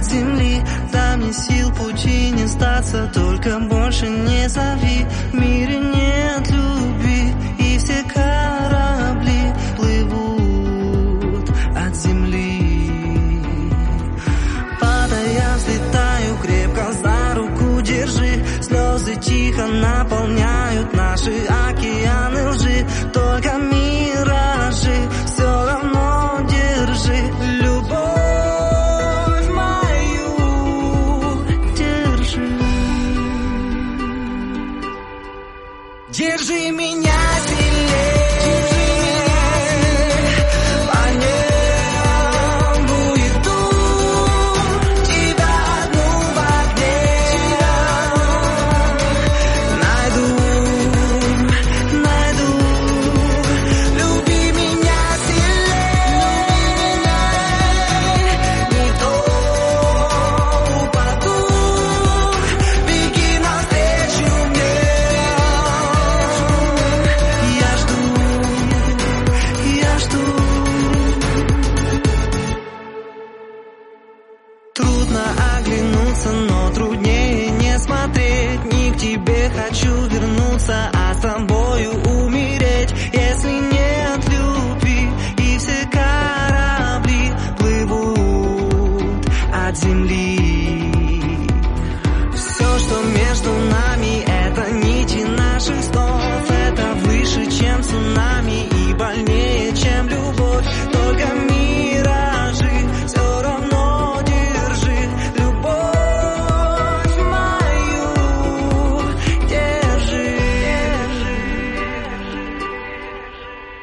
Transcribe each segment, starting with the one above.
от земли. Там не сил пути не статься, Только больше не зови. В мире нет любви И все корабли плывут от земли. Падая, взлетаю крепко За руку держи. Слезы тихо наполняют наши меня оглянуться, но труднее не смотреть. Не к тебе хочу вернуться, а с тобою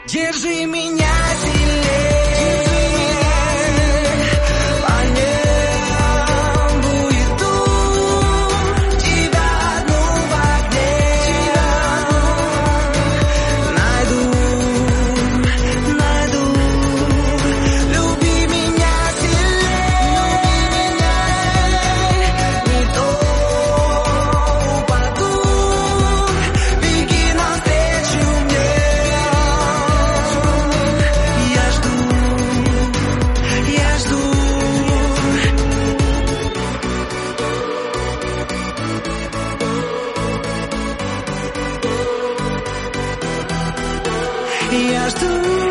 Держи меня сильнее, días tú.